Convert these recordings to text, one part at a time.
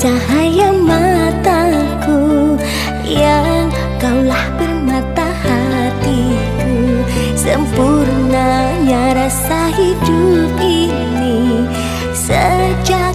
cahaya mataku Yang kaulah bermata hatiku. Sempurnanya rasa hidup ini Sejak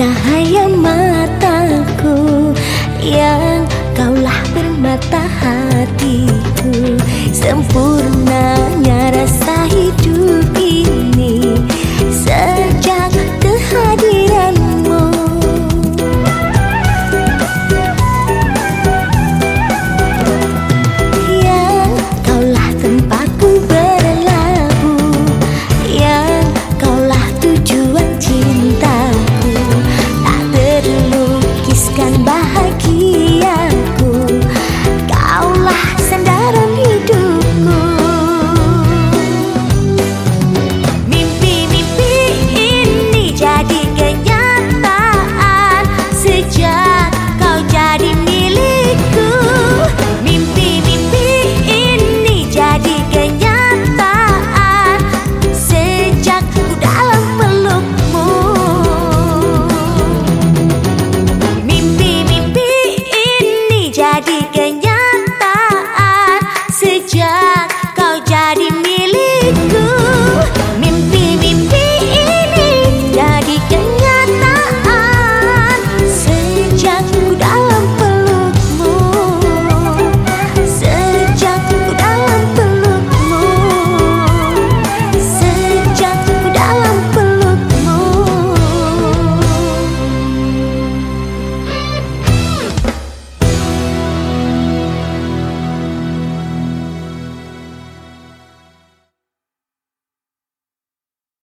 cahaya mataku Yang kaulah bermata hatiku. Sempurnanya menjadi milikku.